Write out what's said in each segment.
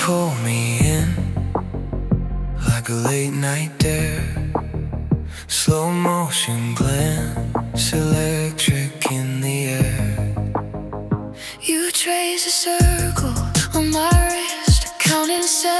pull me in like a late night dare. Slow motion glance, electric in the air. You trace a circle on my wrist, counting seven.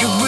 You will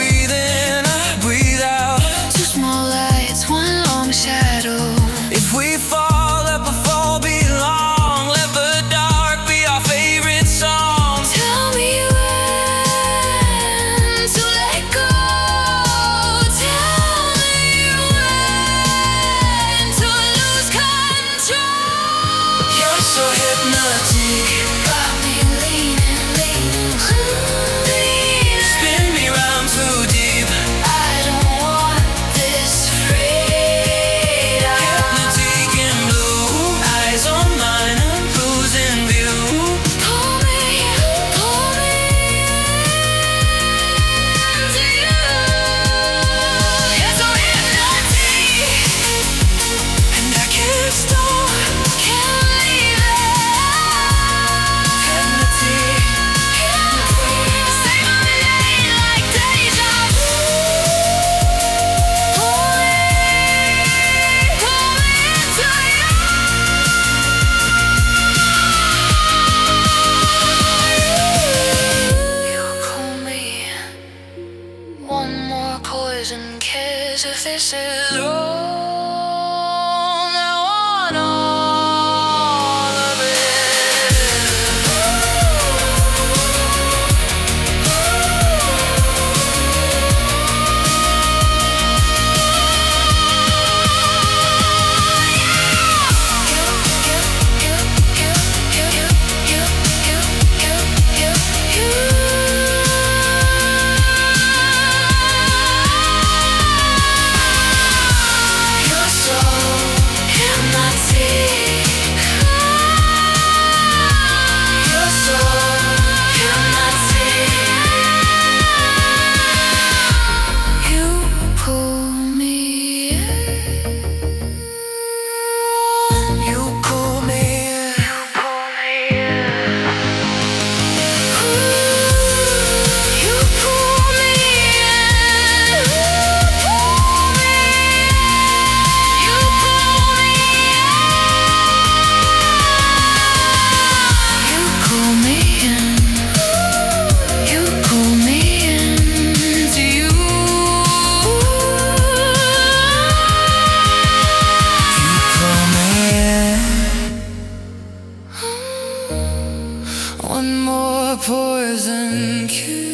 even cares if this is all. poison cure.